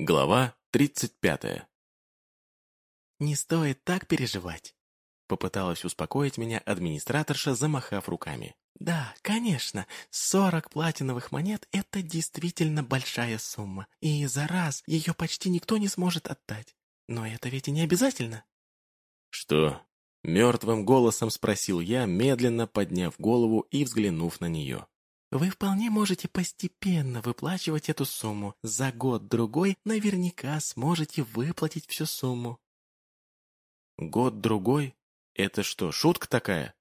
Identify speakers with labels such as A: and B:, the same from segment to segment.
A: Глава 35.
B: «Не стоит так переживать», — попыталась успокоить меня администраторша, замахав руками. «Да, конечно, сорок платиновых монет — это действительно большая сумма, и за раз ее почти никто не сможет отдать. Но это ведь и не обязательно».
A: «Что?» — мертвым голосом спросил я, медленно подняв голову и взглянув на нее.
B: Вы вполне можете постепенно выплачивать эту сумму. За год-другой наверняка сможете выплатить всю сумму.
A: Год-другой? Это что, шутка такая?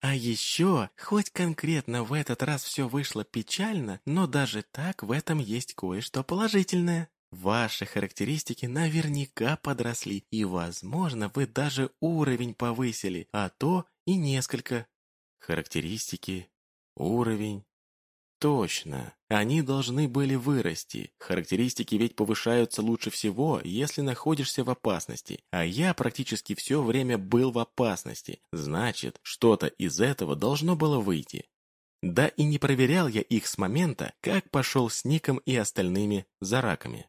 B: А еще, хоть конкретно в этот раз все вышло печально, но даже так в этом есть кое-что положительное. Ваши характеристики наверняка подросли, и, возможно, вы даже уровень повысили, а то и несколько.
A: Характеристики Уровень. Точно. Они должны были вырасти. Характеристики ведь повышаются лучше всего, если находишься в опасности. А я практически все время был в опасности. Значит, что-то из этого должно было выйти. Да и не проверял я их с момента, как пошел с Ником и остальными за раками.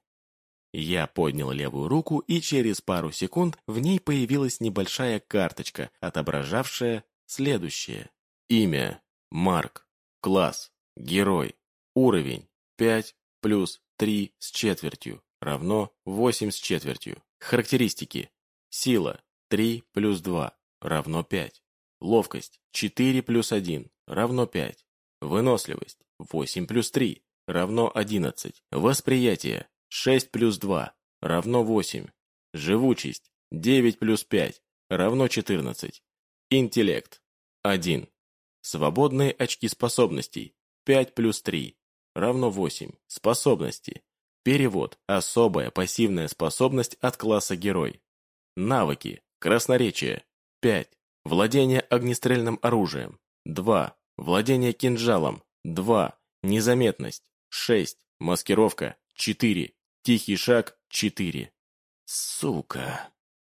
A: Я поднял левую руку, и через пару секунд в ней появилась небольшая карточка, отображавшая следующее. Имя Марк. Класс. Герой. Уровень. 5 плюс 3 с четвертью равно 8 с четвертью. Характеристики. Сила. 3 плюс 2 равно 5. Ловкость. 4 плюс 1 равно 5. Выносливость. 8 плюс 3 равно 11. Восприятие. 6 плюс 2 равно 8. Живучесть. 9 плюс 5 равно 14. Интеллект. 1. Свободные очки способностей. 5 плюс 3. Равно 8. Способности. Перевод. Особая пассивная способность от класса герой. Навыки. Красноречие. 5. Владение огнестрельным оружием. 2. Владение кинжалом. 2. Незаметность. 6. Маскировка. 4. Тихий шаг. 4. Сука.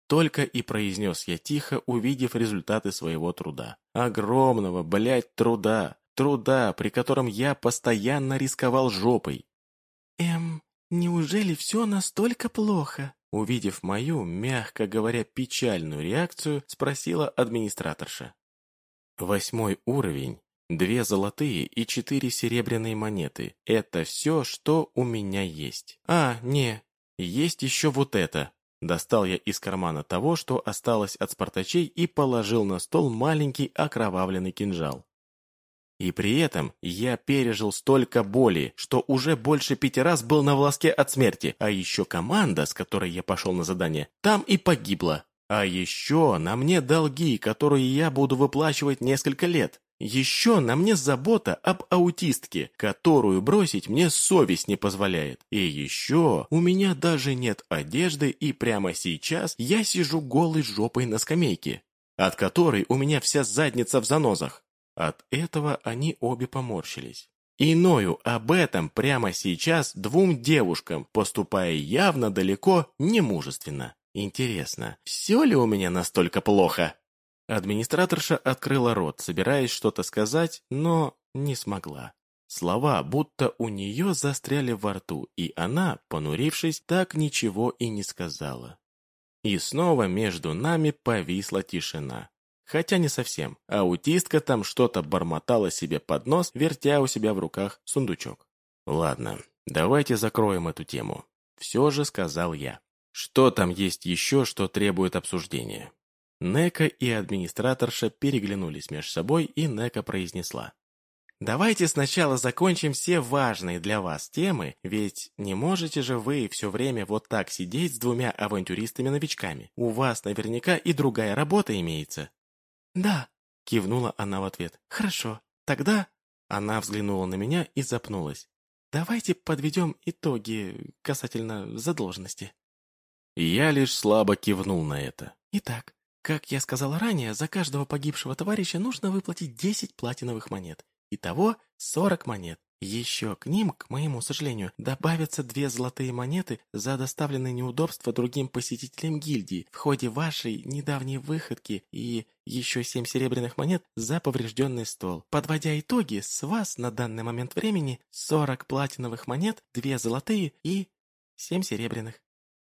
A: Только и произнес я тихо, увидев результаты своего труда. Огромного, блядь, труда. Труда, при котором я постоянно рисковал жопой.
B: «Эм, неужели все настолько плохо?»
A: Увидев мою, мягко говоря, печальную реакцию, спросила администраторша. Восьмой уровень, две золотые и четыре серебряные монеты. Это все, что у меня есть. А, не, есть еще вот это. Достал я из кармана того, что осталось от спартачей, и положил на стол маленький окровавленный кинжал. И при этом я пережил столько боли, что уже больше пяти раз был на волоске от смерти, а еще команда, с которой я пошел на задание, там и погибла. А еще на мне долги, которые я буду выплачивать несколько лет. Еще на мне забота об аутистке, которую бросить мне совесть не позволяет. И еще у меня даже нет одежды, и прямо сейчас я сижу голой жопой на скамейке, от которой у меня вся задница в занозах. От этого они обе поморщились. И ною об этом прямо сейчас двум девушкам, поступая явно далеко немужественно. Интересно, все ли у меня настолько плохо? Администраторша открыла рот, собираясь что-то сказать, но не смогла. Слова будто у нее застряли во рту, и она, понурившись, так ничего и не сказала. И снова между нами повисла тишина. Хотя не совсем. Аутистка там что-то бормотала себе под нос, вертя у себя в руках сундучок. «Ладно, давайте закроем эту тему», — все же сказал я. «Что там есть еще, что требует обсуждения?» Нека и администраторша переглянулись между собой, и Нека произнесла. «Давайте сначала закончим все важные для вас темы, ведь не можете же вы все время вот так сидеть с двумя авантюристами-новичками. У вас наверняка и другая работа имеется».
B: «Да», —
A: кивнула она в ответ.
B: «Хорошо, тогда...»
A: Она взглянула на меня и запнулась.
B: «Давайте подведем итоги касательно задолженности».
A: Я лишь слабо кивнул на это.
B: «Итак, как я сказал ранее, за каждого погибшего товарища нужно выплатить 10 платиновых монет. Итого 40 монет. Еще к ним, к моему сожалению, добавятся две золотые монеты за доставленные неудобства другим посетителям гильдии в ходе вашей недавней выходки и еще семь серебряных монет за поврежденный стол. Подводя итоги, с вас на данный момент времени 40 платиновых монет, две золотые и семь серебряных».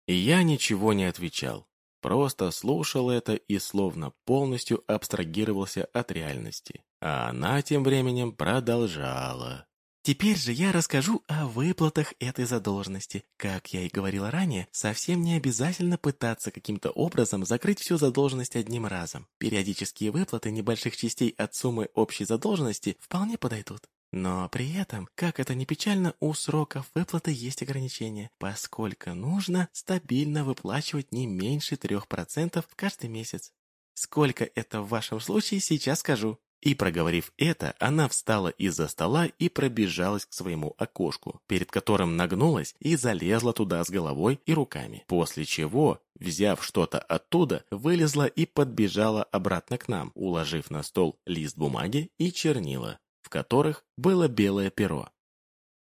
A: Я ничего не отвечал. Просто слушал это и словно полностью абстрагировался от реальности. А она тем временем продолжала.
B: Теперь же я расскажу о выплатах этой задолженности. Как я и говорила ранее, совсем не обязательно пытаться каким-то образом закрыть всю задолженность одним разом. Периодические выплаты небольших частей от суммы общей задолженности вполне подойдут. Но при этом, как это ни печально, у сроков выплаты есть ограничения, поскольку нужно стабильно выплачивать не меньше 3% в каждый месяц. Сколько это в вашем случае, сейчас скажу. И проговорив это, она встала из-за стола и пробежалась к своему окошку, перед которым нагнулась и залезла туда с головой и руками. После чего, взяв что-то оттуда, вылезла и подбежала обратно к нам, уложив на стол лист бумаги и чернила, в которых было белое перо.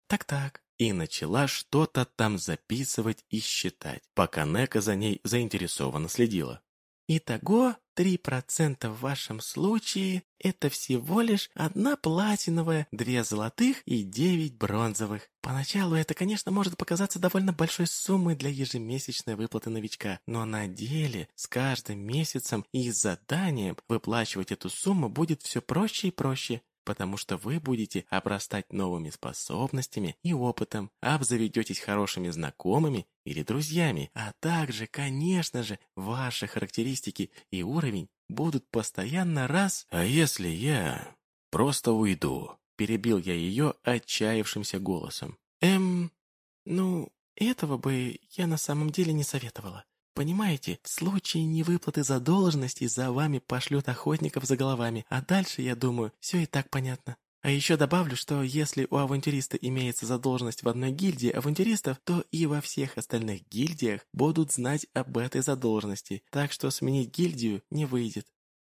B: «Так-так»,
A: и начала что-то там записывать и считать, пока Нека за ней заинтересованно следила.
B: Итого 3% в вашем случае – это всего лишь одна платиновая, две золотых и девять бронзовых. Поначалу это, конечно, может показаться довольно большой суммой для ежемесячной выплаты новичка, но на деле с каждым месяцем и заданием выплачивать эту сумму будет все проще и проще потому что вы будете обрастать новыми способностями и опытом, обзаведетесь хорошими знакомыми или друзьями, а также, конечно же, ваши характеристики и уровень будут постоянно раз...
A: А если я просто уйду? Перебил я ее отчаявшимся голосом.
B: Эм, ну, этого бы я на самом деле не советовала. Понимаете, в случае невыплаты задолженности за вами пошлют охотников за головами, а дальше, я думаю, все и так понятно. А еще добавлю, что если у авантюриста имеется задолженность в одной гильдии авантюристов, то и во всех остальных гильдиях будут знать об этой задолженности, так что сменить гильдию не выйдет.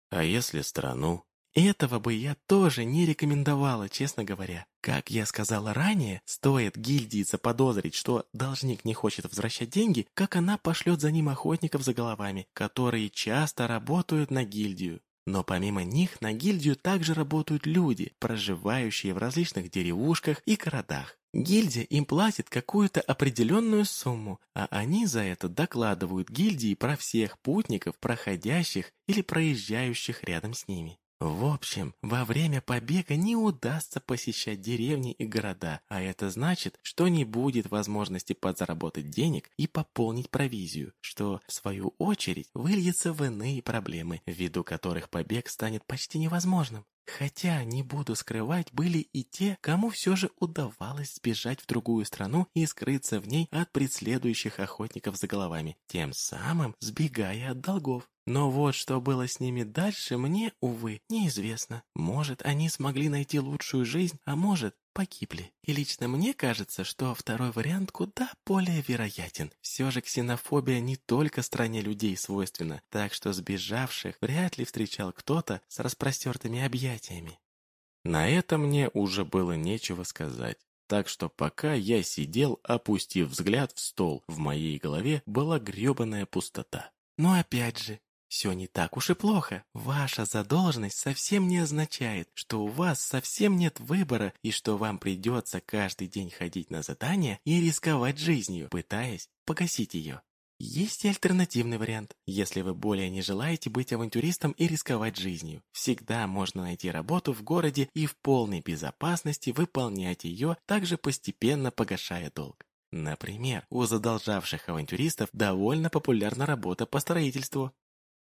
A: А если страну?
B: Этого бы я тоже не рекомендовала, честно говоря. Как я сказала ранее, стоит гильдии заподозрить, что должник не хочет возвращать деньги, как она пошлет за ним охотников за головами, которые часто работают на гильдию. Но помимо них на гильдию также работают люди, проживающие в различных деревушках и городах. Гильдия им платит какую-то определенную сумму, а они за это докладывают гильдии про всех путников, проходящих или проезжающих рядом с ними. В общем, во время побега не удастся посещать деревни и города, а это значит, что не будет возможности подзаработать денег и пополнить провизию, что, в свою очередь, выльется в иные проблемы, ввиду которых побег станет почти невозможным. Хотя, не буду скрывать, были и те, кому все же удавалось сбежать в другую страну и скрыться в ней от преследующих охотников за головами, тем самым сбегая от долгов. Но вот что было с ними дальше, мне, увы, неизвестно. Может, они смогли найти лучшую жизнь, а может, погибли. И лично мне кажется, что второй вариант куда более вероятен. Все же ксенофобия не только стране людей свойственна, так что сбежавших вряд ли встречал кто-то с распростертыми объятиями.
A: На это мне уже было нечего сказать. Так что пока я сидел, опустив взгляд в стол, в моей голове была гребаная пустота.
B: Но опять же, все не так уж и плохо. Ваша задолженность совсем не означает, что у вас совсем нет выбора и что вам придется каждый день ходить на задания и рисковать жизнью, пытаясь погасить ее. Есть и альтернативный вариант. Если вы более не желаете быть авантюристом и рисковать жизнью, всегда можно найти работу в городе и в полной безопасности выполнять ее, также постепенно погашая долг. Например, у задолжавших авантюристов довольно популярна работа по строительству.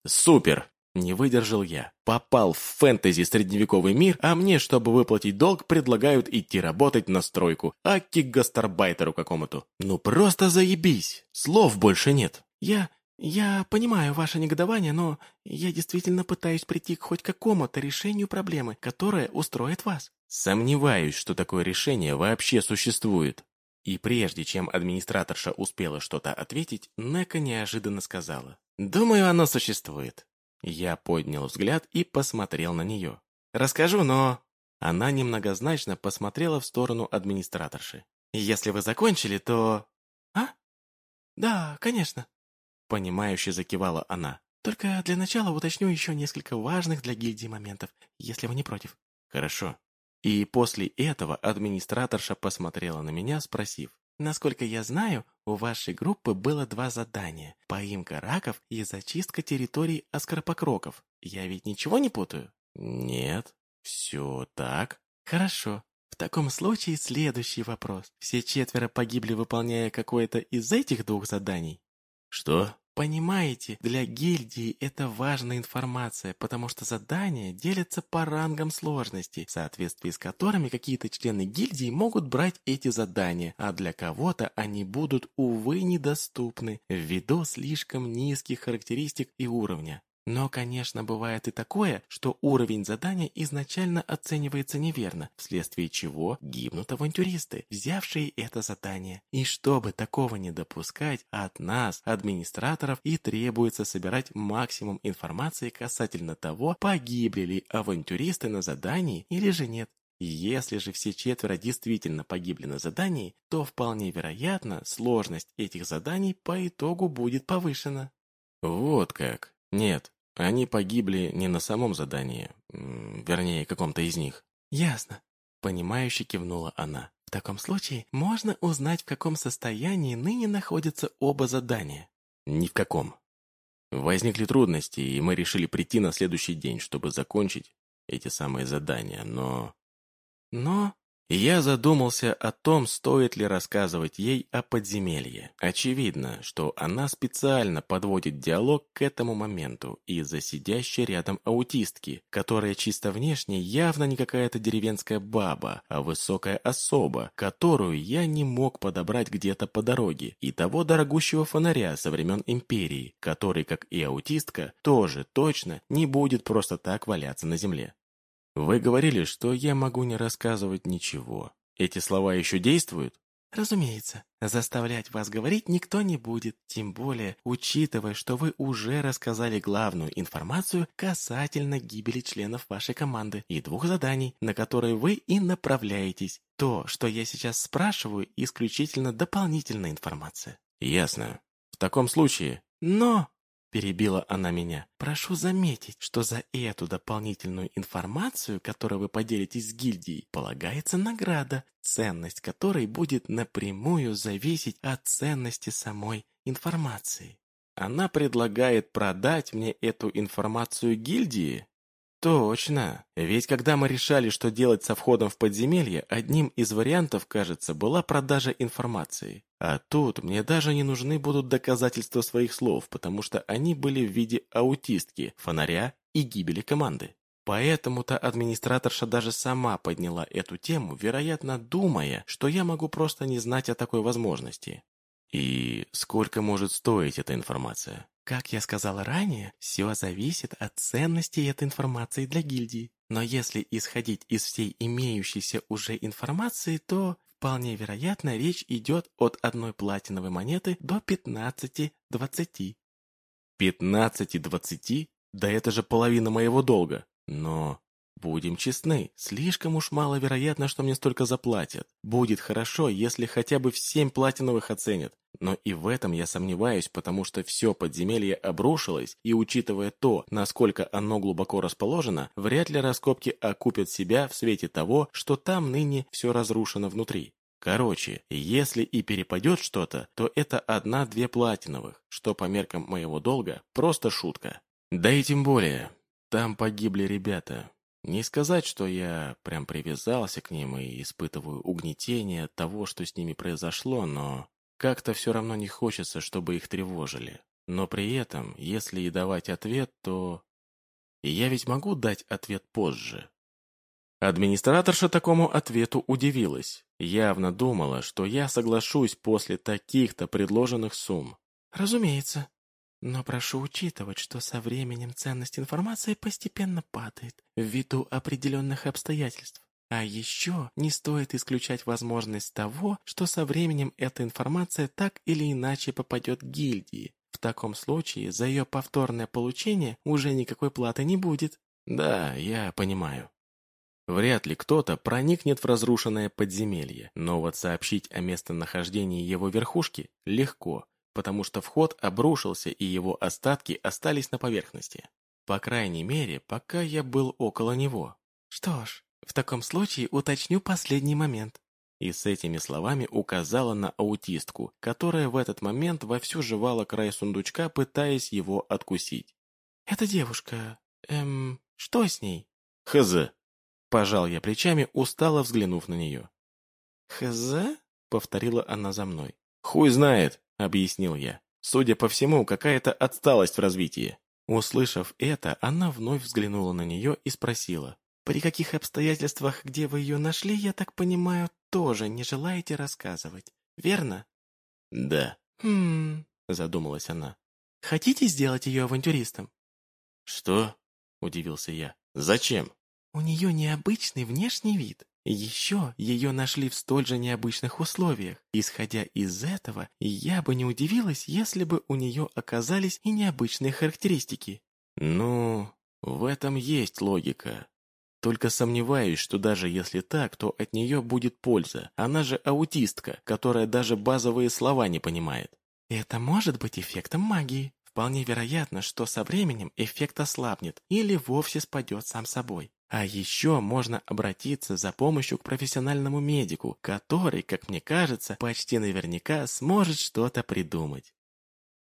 A: Супер! Не выдержал я. Попал в фэнтези-средневековый мир, а мне, чтобы выплатить долг, предлагают идти работать на стройку. Аки гастарбайтеру какому-то. Ну просто заебись. Слов больше нет.
B: Я... я понимаю ваше негодование, но я действительно пытаюсь прийти к хоть какому-то решению проблемы, которая устроит вас.
A: Сомневаюсь, что такое решение вообще существует. И прежде чем администраторша успела что-то ответить, Нека неожиданно сказала. «Думаю, оно существует». Я поднял взгляд и посмотрел на нее. «Расскажу, но...» Она немногозначно посмотрела в сторону администраторши. «Если вы закончили, то...»
B: «А? Да, конечно».
A: Понимающе закивала она.
B: «Только для начала уточню еще несколько важных для гильдии моментов, если вы не против».
A: «Хорошо». И после этого администраторша посмотрела на меня, спросив.
B: Насколько я знаю, у вашей группы было два задания – поимка раков и зачистка территорий оскоропокроков. Я ведь ничего не путаю?
A: Нет, все так.
B: Хорошо. В таком случае следующий вопрос. Все четверо погибли, выполняя какое-то из этих двух заданий?
A: Что?
B: Понимаете, для гильдии это важная информация, потому что задания делятся по рангам сложности, в соответствии с которыми какие-то члены гильдии могут брать эти задания, а для кого-то они будут, увы, недоступны ввиду слишком низких характеристик и уровня. Но, конечно, бывает и такое, что уровень задания изначально оценивается неверно, вследствие чего гибнут авантюристы, взявшие это задание. И чтобы такого не допускать, от нас, администраторов, и требуется собирать максимум информации касательно того, погибли ли авантюристы на задании или же нет. Если же все четверо действительно погибли на задании, то вполне вероятно, сложность этих заданий по итогу будет повышена.
A: Вот как. Нет, они погибли не на самом задании, вернее, каком-то из них.
B: Ясно. Понимающе кивнула она. В таком случае можно узнать, в каком состоянии ныне находятся оба задания.
A: Ни в каком. Возникли трудности, и мы решили прийти на следующий день, чтобы закончить эти самые задания, но...
B: Но...
A: Я задумался о том, стоит ли рассказывать ей о подземелье. Очевидно, что она специально подводит диалог к этому моменту из-за сидящей рядом аутистки, которая чисто внешне явно не какая-то деревенская баба, а высокая особа, которую я не мог подобрать где-то по дороге, и того дорогущего фонаря со времен Империи, который, как и аутистка, тоже точно не будет просто так валяться на земле. Вы говорили, что я могу не рассказывать ничего. Эти слова еще действуют?
B: Разумеется, заставлять вас говорить никто не будет, тем более, учитывая, что вы уже рассказали главную информацию касательно гибели членов вашей команды и двух заданий, на которые вы и направляетесь. То, что я сейчас спрашиваю, исключительно дополнительная информация.
A: Ясно. В таком случае...
B: Но... Перебила она меня. «Прошу заметить, что за эту дополнительную информацию, которую вы поделитесь с гильдией, полагается награда, ценность которой будет напрямую зависеть от ценности самой информации».
A: Она предлагает продать мне эту информацию гильдии? Точно. Ведь когда мы решали, что делать со входом в подземелье, одним из вариантов, кажется, была продажа информации. А тут мне даже не нужны будут доказательства своих слов, потому что они были в виде аутистки, фонаря и гибели команды. Поэтому-то администраторша даже сама подняла эту тему, вероятно, думая, что я могу просто не знать о такой возможности. И сколько может стоить эта информация?
B: Как я сказала ранее, все зависит от ценности этой информации для гильдии. Но если исходить из всей имеющейся уже информации, то вполне вероятно речь идет от одной платиновой монеты до 15-20.
A: 15-20? Да это же половина моего долга. Но Будем честны, слишком уж маловероятно, что мне столько заплатят. Будет хорошо, если хотя бы в семь платиновых оценят. Но и в этом я сомневаюсь, потому что все подземелье обрушилось, и учитывая то, насколько оно глубоко расположено, вряд ли раскопки окупят себя в свете того, что там ныне все разрушено внутри. Короче, если и перепадет что-то, то это одна-две платиновых, что по меркам моего долга просто шутка. Да и тем более, там погибли ребята, не сказать, что я прям привязался к ним и испытываю угнетение от того, что с ними произошло, но как-то все равно не хочется, чтобы их тревожили. Но при этом, если и давать ответ, то... И я ведь могу дать ответ позже. Администраторша такому ответу удивилась. Явно думала, что я соглашусь после таких-то предложенных сумм.
B: «Разумеется», но прошу учитывать, что со временем ценность информации постепенно падает ввиду определенных обстоятельств. А еще не стоит исключать возможность того, что со временем эта информация так или иначе попадет к гильдии. В таком случае за ее повторное получение уже никакой платы не будет.
A: Да, я понимаю. Вряд ли кто-то проникнет в разрушенное подземелье, но вот сообщить о местонахождении его верхушки легко – потому что вход обрушился и его остатки остались на поверхности. По крайней мере, пока я был около него.
B: Что ж, в таком случае уточню последний момент.
A: и с этими словами указала на аутистку, которая в этот момент вовсю жевала край сундучка, пытаясь его откусить.
B: «Это девушка. Эм, что с ней?»
A: «Хз». Пожал я плечами, устало взглянув на нее.
B: «Хз?» — повторила она за мной.
A: «Хуй знает», — объяснил я. «Судя по всему, какая-то отсталость в развитии».
B: Услышав это, она вновь взглянула на нее и спросила. «При каких обстоятельствах, где вы ее нашли, я так понимаю, тоже не желаете рассказывать, верно?»
A: «Да».
B: «Хм...» — задумалась она. «Хотите сделать ее авантюристом?»
A: «Что?» — удивился я. «Зачем?»
B: «У нее необычный внешний вид. Еще ее нашли в столь же необычных условиях. Исходя из этого, я бы не удивилась, если бы у нее оказались и необычные характеристики.
A: Ну, в этом есть логика. Только сомневаюсь, что даже если так, то от нее будет польза. Она же аутистка, которая даже базовые слова не понимает.
B: Это может быть эффектом магии. Вполне вероятно, что со временем эффект ослабнет или вовсе спадет сам собой. А еще можно обратиться за помощью к профессиональному медику, который, как мне кажется, почти наверняка сможет что-то придумать.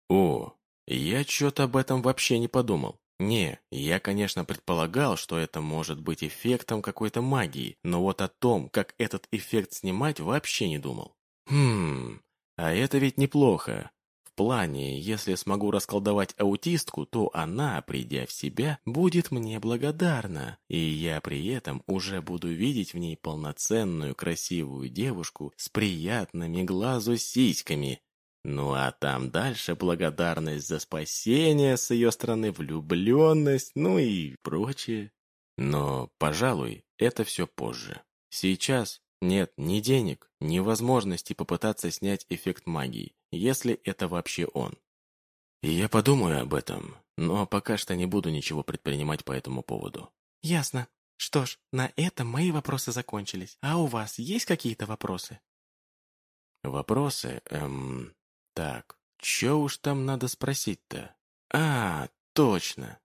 A: О, я что-то об этом вообще не подумал. Не, я, конечно, предполагал, что это может быть эффектом какой-то магии, но вот о том, как этот эффект снимать, вообще не думал. Хм, а это ведь неплохо плане, если смогу расколдовать аутистку, то она, придя в себя, будет мне благодарна, и я при этом уже буду видеть в ней полноценную красивую девушку с приятными глазу сиськами. Ну а там дальше благодарность за спасение с ее стороны, влюбленность, ну и прочее. Но, пожалуй, это все позже. Сейчас нет ни денег, ни возможности попытаться снять эффект магии если это вообще он. Я подумаю об этом, но пока что не буду ничего предпринимать по этому поводу.
B: Ясно. Что ж, на этом мои вопросы закончились. А у вас есть какие-то вопросы?
A: Вопросы? Эм... Так, чё уж там надо спросить-то? А, точно.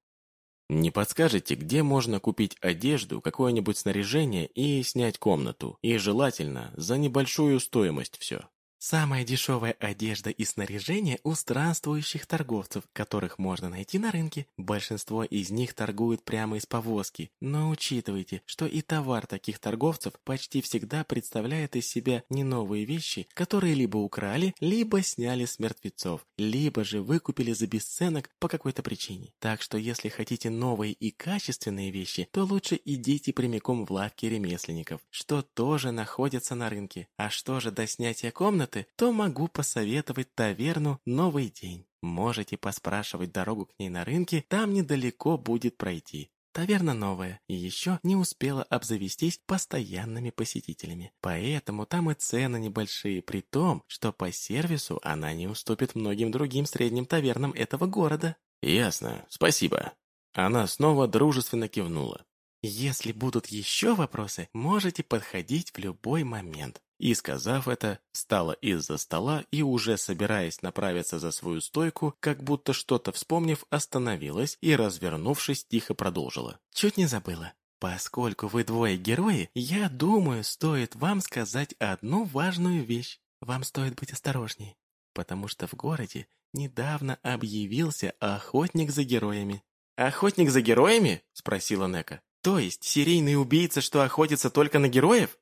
A: Не подскажете, где можно купить одежду, какое-нибудь снаряжение и снять комнату? И желательно за небольшую стоимость все.
B: Самая дешевая одежда и снаряжение у странствующих торговцев, которых можно найти на рынке. Большинство из них торгуют прямо из повозки, но учитывайте, что и товар таких торговцев почти всегда представляет из себя не новые вещи, которые либо украли, либо сняли с мертвецов, либо же выкупили за бесценок по какой-то причине. Так что если хотите новые и качественные вещи, то лучше идите прямиком в лавки ремесленников, что тоже находятся на рынке. А что же до снятия комнат, комнаты, то могу посоветовать таверну «Новый день». Можете поспрашивать дорогу к ней на рынке, там недалеко будет пройти. Таверна новая и еще не успела обзавестись постоянными посетителями. Поэтому там и цены небольшие, при том, что по сервису она не уступит многим другим средним тавернам этого города.
A: «Ясно, спасибо». Она снова дружественно кивнула.
B: «Если будут еще вопросы, можете подходить в любой момент.
A: И, сказав это, встала из-за стола и, уже собираясь направиться за свою стойку, как будто что-то вспомнив, остановилась и, развернувшись, тихо продолжила.
B: «Чуть не забыла. Поскольку вы двое герои, я думаю, стоит вам сказать одну важную вещь. Вам стоит быть осторожней, потому что в городе недавно объявился охотник за героями».
A: «Охотник за героями?» – спросила Нека. «То есть серийный убийца, что охотится только на героев?»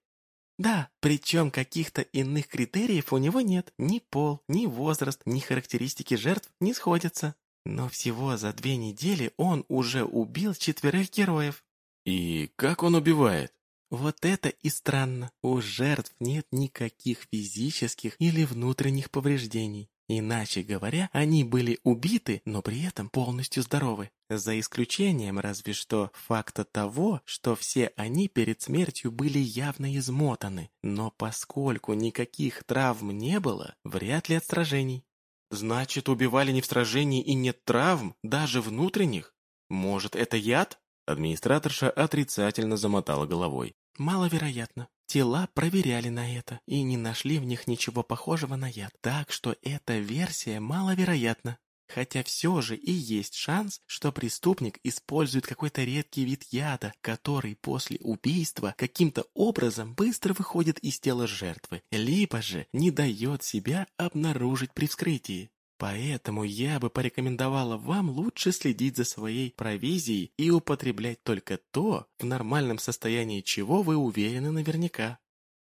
B: Да, причем каких-то иных критериев у него нет. Ни пол, ни возраст, ни характеристики жертв не сходятся. Но всего за две недели он уже убил четверых героев.
A: И как он убивает?
B: Вот это и странно. У жертв нет никаких физических или внутренних повреждений. Иначе говоря, они были убиты, но при этом полностью здоровы. За исключением разве что факта того, что все они перед смертью были явно измотаны. Но поскольку никаких травм не было, вряд ли от сражений.
A: Значит, убивали не в сражении и нет травм, даже внутренних? Может, это яд? Администраторша отрицательно замотала головой.
B: Маловероятно. Тела проверяли на это и не нашли в них ничего похожего на яд, так что эта версия маловероятна. Хотя все же и есть шанс, что преступник использует какой-то редкий вид яда, который после убийства каким-то образом быстро выходит из тела жертвы, либо же не дает себя обнаружить при вскрытии. Поэтому я бы порекомендовала вам лучше следить за своей провизией и употреблять только то, в нормальном состоянии чего вы уверены наверняка.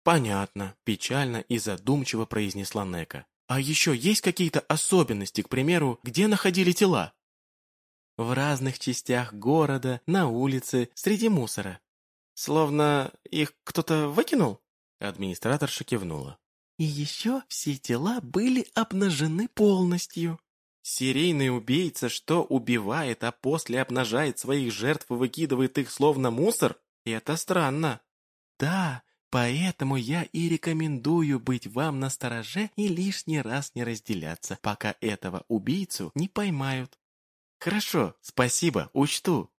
B: «Понятно», – печально и задумчиво произнесла Нека. «А еще есть какие-то особенности, к примеру, где находили тела?» «В разных частях города, на улице, среди мусора. Словно их кто-то выкинул?» Администраторша кивнула. И еще все тела были обнажены полностью. Серийный убийца, что убивает, а после обнажает своих жертв и выкидывает их словно мусор? Это странно. Да, поэтому я и рекомендую быть вам на стороже и лишний раз не разделяться, пока этого убийцу не поймают. Хорошо, спасибо, учту.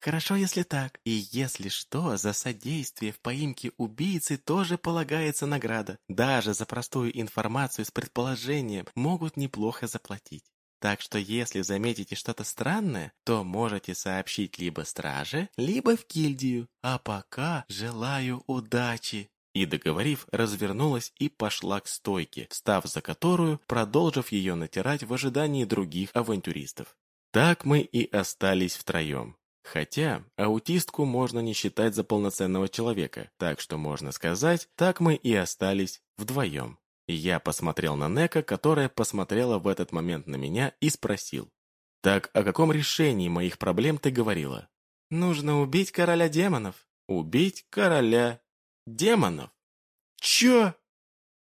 B: Хорошо, если так. И если что, за содействие в поимке убийцы тоже полагается награда. Даже за простую информацию с предположением могут неплохо заплатить. Так что если заметите что-то странное, то можете сообщить либо страже, либо в гильдию. А пока желаю удачи. И, договорив, развернулась и пошла к стойке, встав за которую, продолжив ее натирать в ожидании других авантюристов. Так мы и остались втроем. Хотя аутистку можно не считать за полноценного человека, так что можно сказать, так мы и остались вдвоем. Я посмотрел на Нека, которая посмотрела в этот момент на меня и спросил. «Так о каком решении моих проблем ты говорила?» «Нужно убить короля демонов». «Убить короля демонов?» «Чё?»